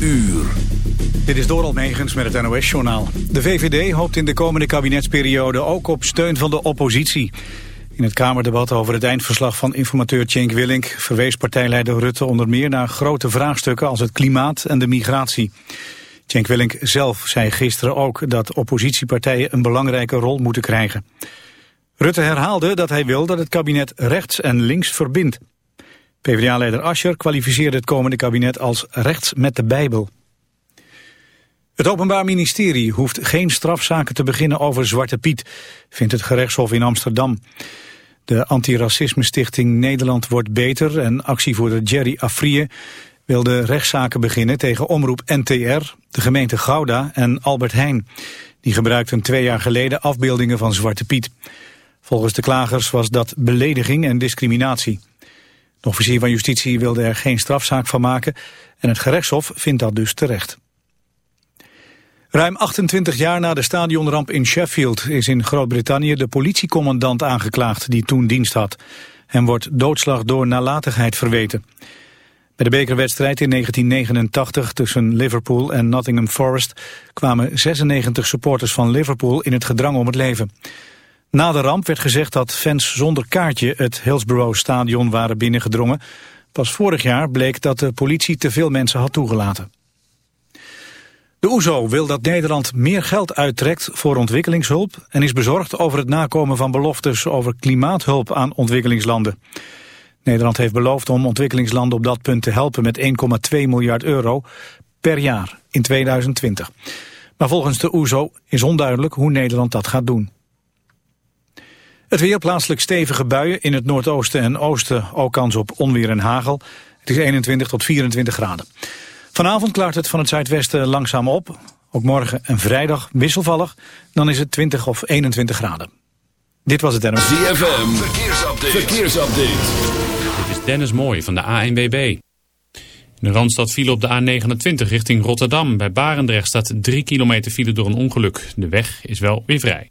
uur. Dit is Doral Megens met het NOS-journaal. De VVD hoopt in de komende kabinetsperiode ook op steun van de oppositie. In het Kamerdebat over het eindverslag van informateur Cenk Willink... verwees partijleider Rutte onder meer naar grote vraagstukken... als het klimaat en de migratie. Cenk Willink zelf zei gisteren ook dat oppositiepartijen... een belangrijke rol moeten krijgen. Rutte herhaalde dat hij wil dat het kabinet rechts en links verbindt. PvdA-leider Ascher kwalificeerde het komende kabinet als rechts met de Bijbel. Het Openbaar Ministerie hoeft geen strafzaken te beginnen over Zwarte Piet, vindt het gerechtshof in Amsterdam. De Antiracisme Stichting Nederland wordt beter en actievoerder Jerry Afrië wilde rechtszaken beginnen tegen Omroep NTR, de gemeente Gouda en Albert Heijn. Die gebruikten twee jaar geleden afbeeldingen van Zwarte Piet. Volgens de klagers was dat belediging en discriminatie. De officier van justitie wilde er geen strafzaak van maken en het gerechtshof vindt dat dus terecht. Ruim 28 jaar na de stadionramp in Sheffield is in Groot-Brittannië de politiecommandant aangeklaagd die toen dienst had. Hem wordt doodslag door nalatigheid verweten. Bij de bekerwedstrijd in 1989 tussen Liverpool en Nottingham Forest kwamen 96 supporters van Liverpool in het gedrang om het leven. Na de ramp werd gezegd dat fans zonder kaartje het Hillsborough stadion waren binnengedrongen. Pas vorig jaar bleek dat de politie te veel mensen had toegelaten. De OESO wil dat Nederland meer geld uittrekt voor ontwikkelingshulp... en is bezorgd over het nakomen van beloftes over klimaathulp aan ontwikkelingslanden. Nederland heeft beloofd om ontwikkelingslanden op dat punt te helpen met 1,2 miljard euro per jaar in 2020. Maar volgens de OESO is onduidelijk hoe Nederland dat gaat doen. Het weer plaatselijk stevige buien in het noordoosten en oosten, ook kans op onweer en hagel. Het is 21 tot 24 graden. Vanavond klaart het van het zuidwesten langzaam op. Ook morgen en vrijdag wisselvallig. Dan is het 20 of 21 graden. Dit was het NRC. ZFM, verkeersupdate. verkeersupdate. Dit is Dennis Mooij van de ANWB. In de Randstad file op de A29 richting Rotterdam. Bij Barendrecht staat 3 kilometer file door een ongeluk. De weg is wel weer vrij.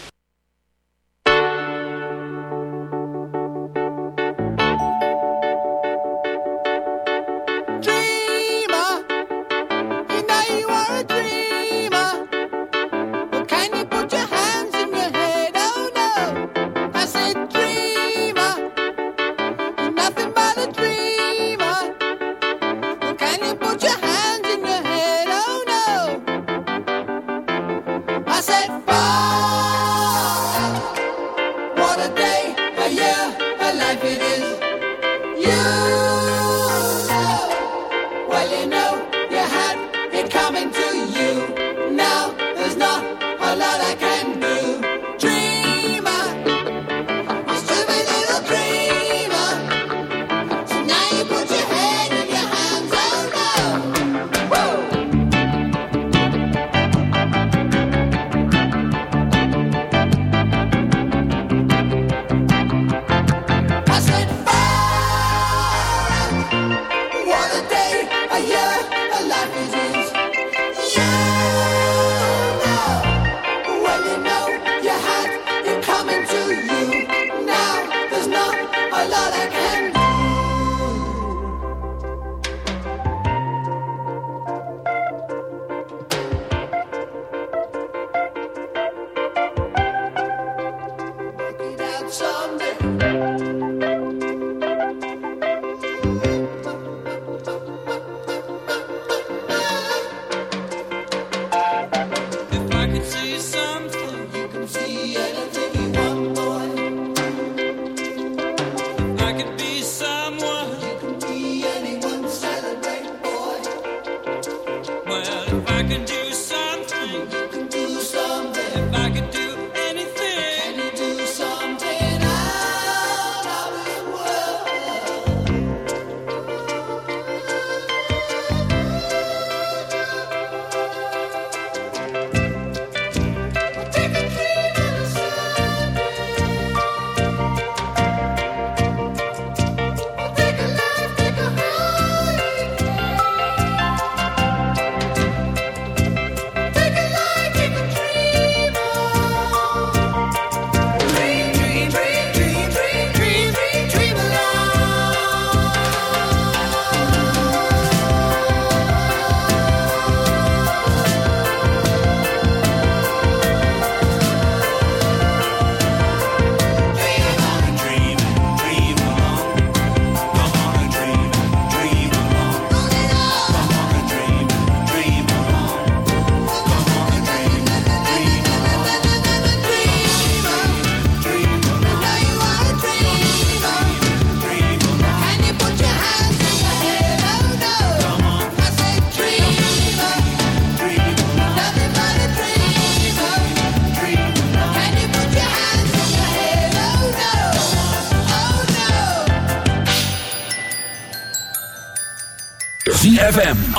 I could do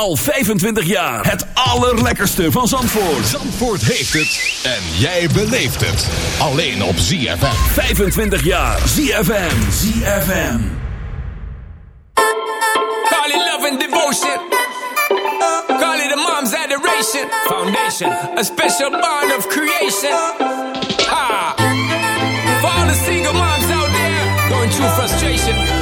Al 25 jaar. Het allerlekkerste van Zandvoort. Zandvoort heeft het. En jij beleeft het. Alleen op ZFM. 25 jaar. ZFM. ZFM. Call it love and devotion. Call it a mom's adoration. Foundation. A special bond of creation. Ha! For all the single moms out there going through frustration.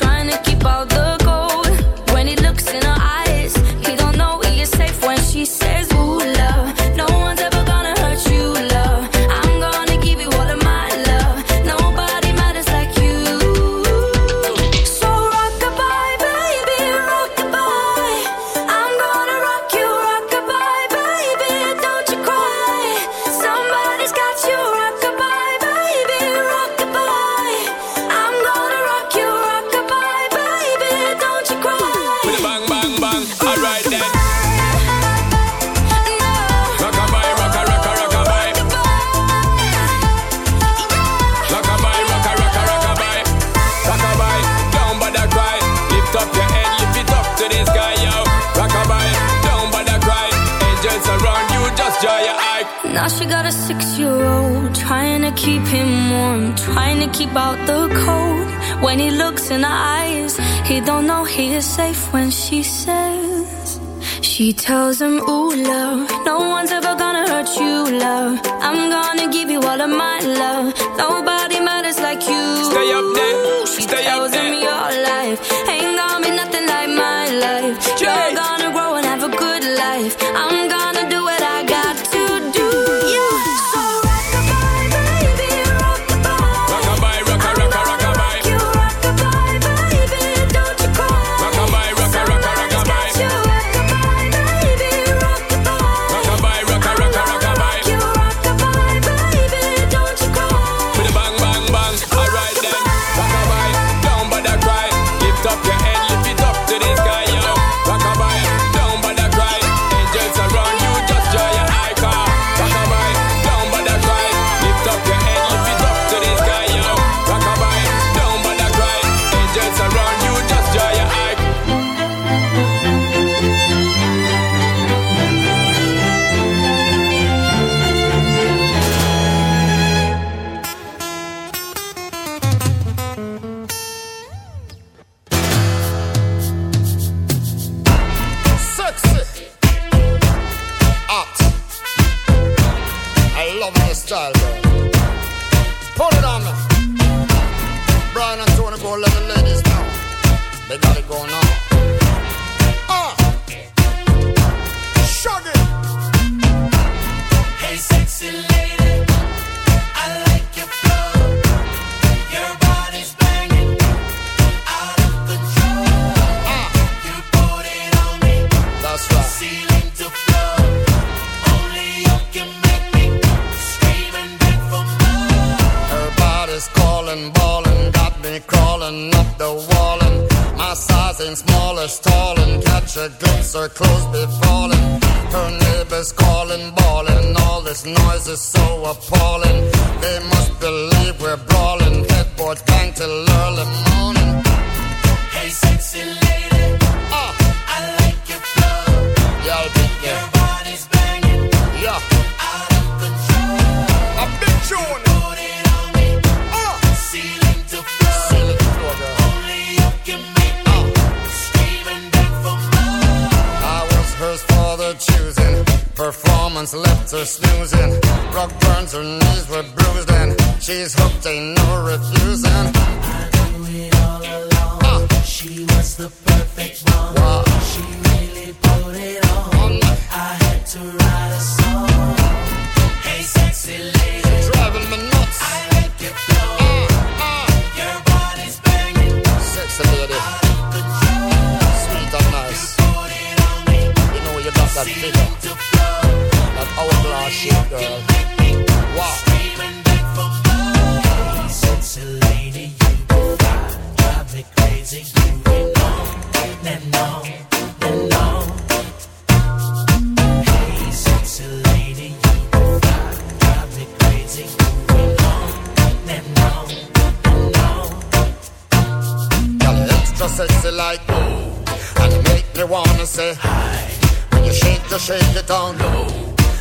down low.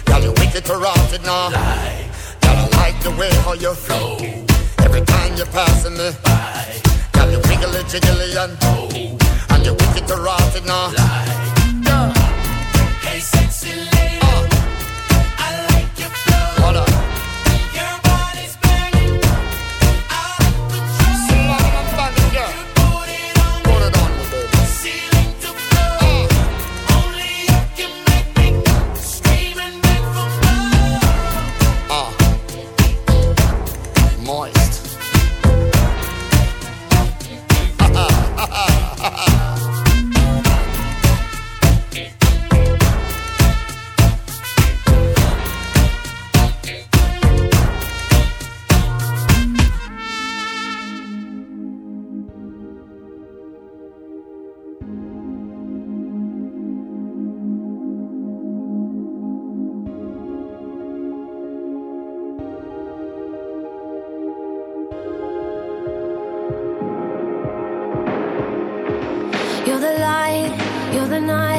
Girl, you wicked to rotted now. Lie. Girl, I like the way how you flow. Every time you're passing me by. Girl, you wiggly jiggly and.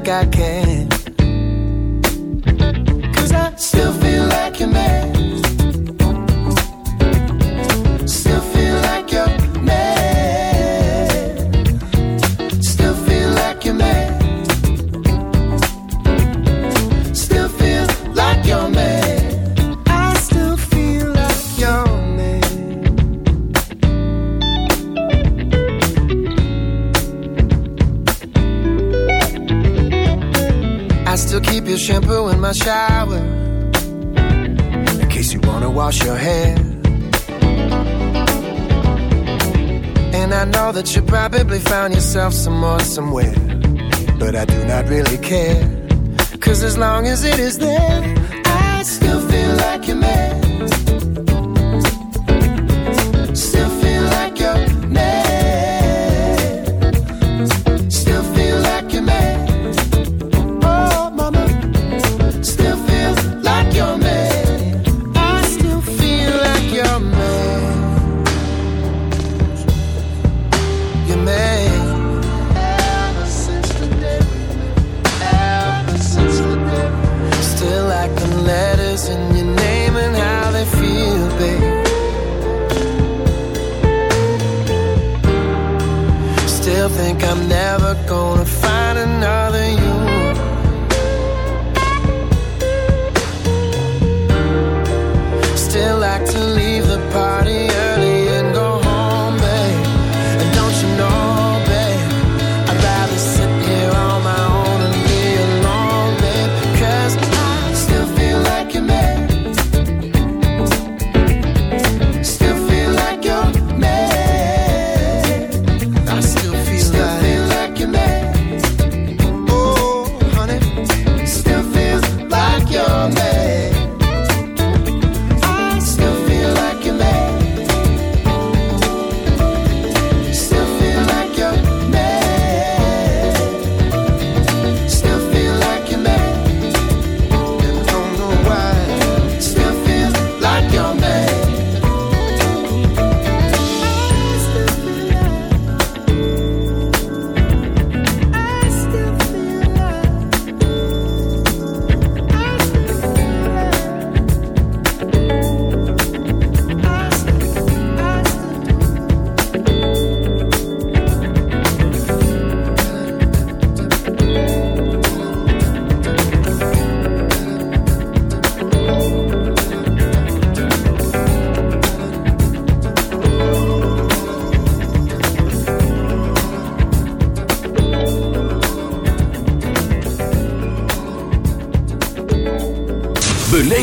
like I can.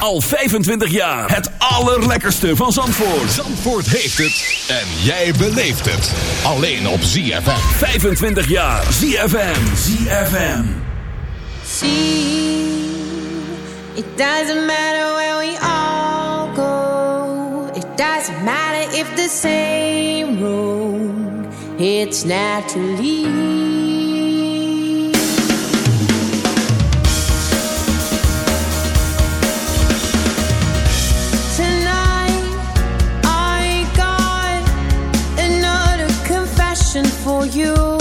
Al 25 jaar. Het allerlekkerste van Zandvoort. Zandvoort heeft het. En jij beleeft het. Alleen op ZFM. 25 jaar. ZFM. ZFM. See, it doesn't matter where we all go. It doesn't matter if the same room. It's naturally. for you.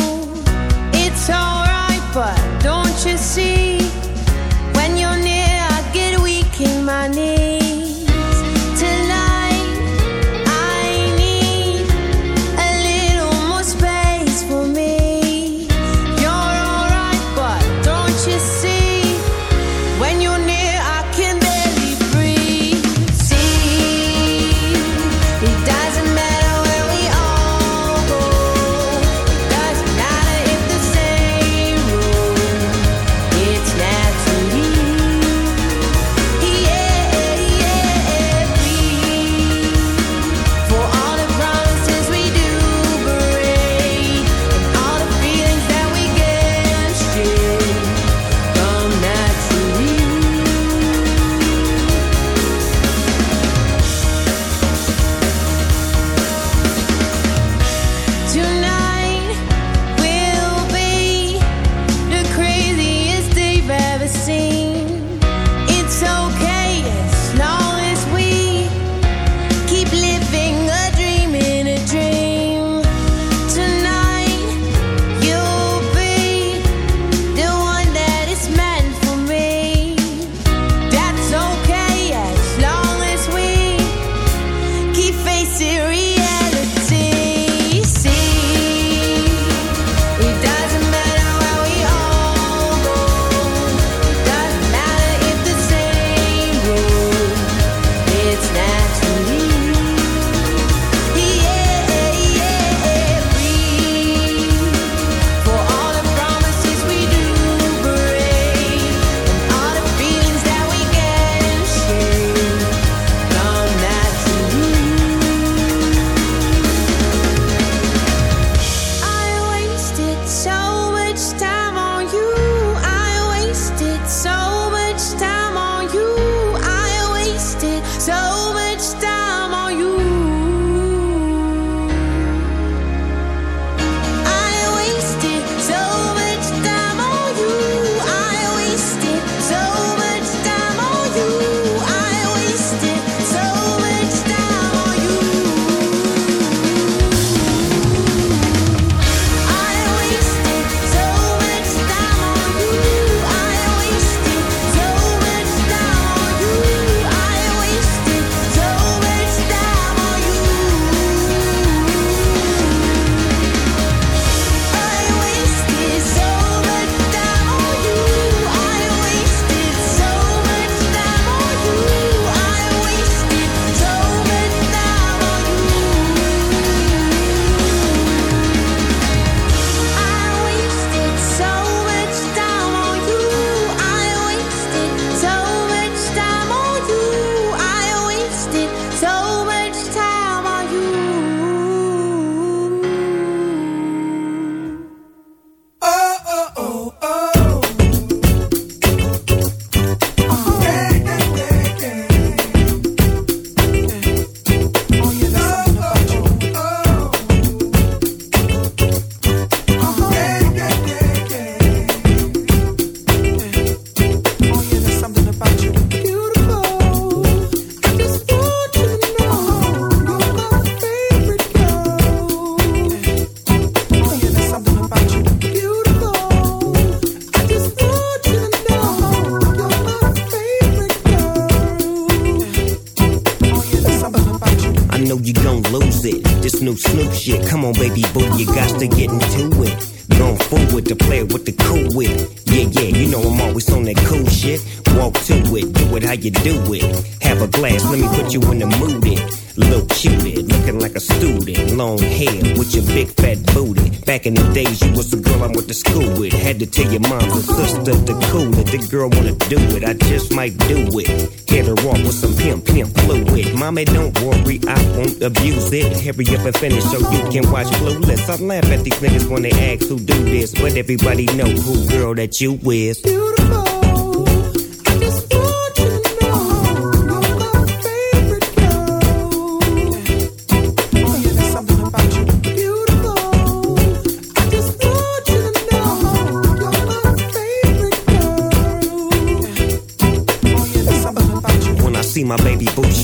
Worry, I won't abuse it. Hurry up and finish so you can watch Clueless. I laugh at these niggas when they ask who do this, but everybody know who girl that you is.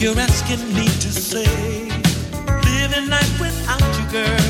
you're asking me to say, living life without you, girl.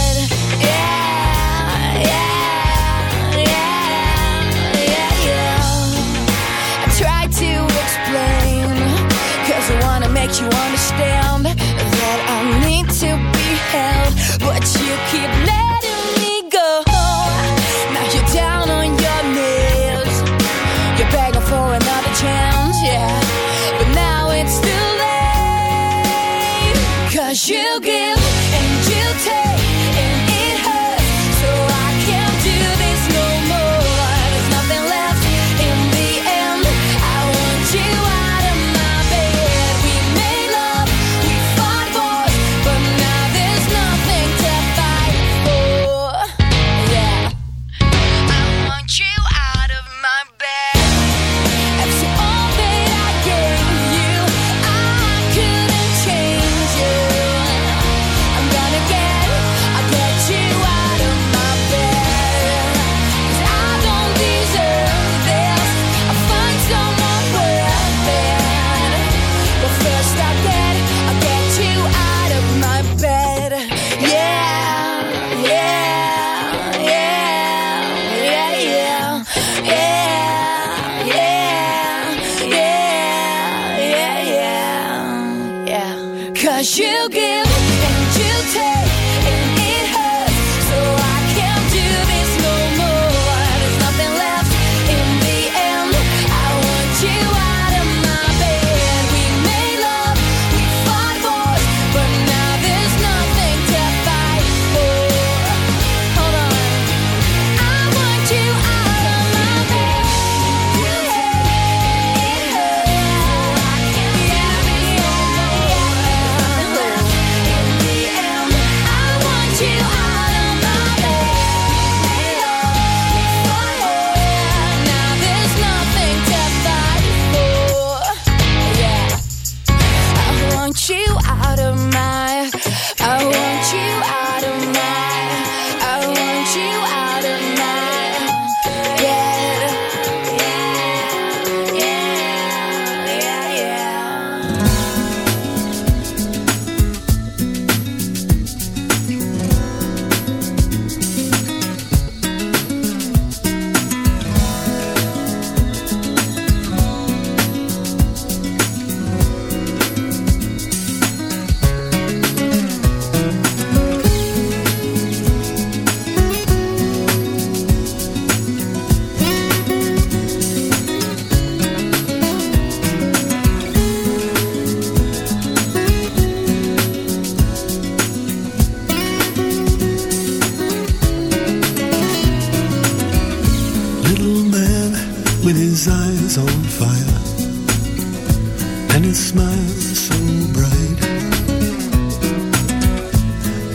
she'll give.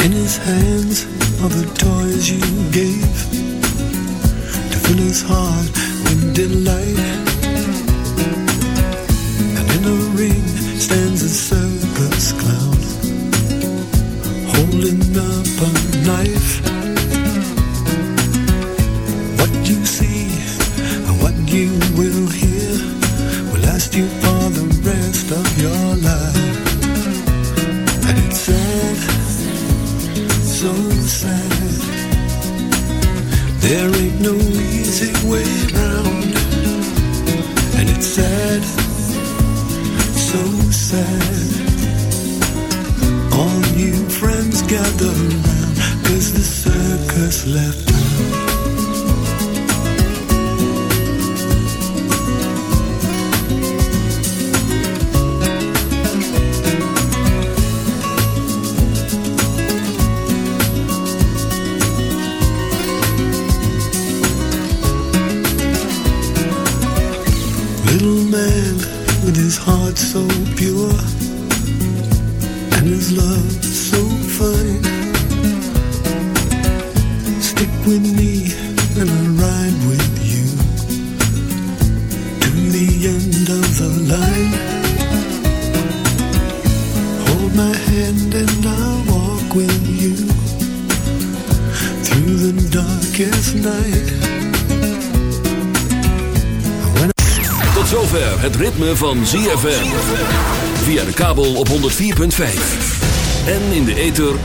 In his hands are the toys you gave to fill his heart with delight. And in a ring stands a circus clown holding the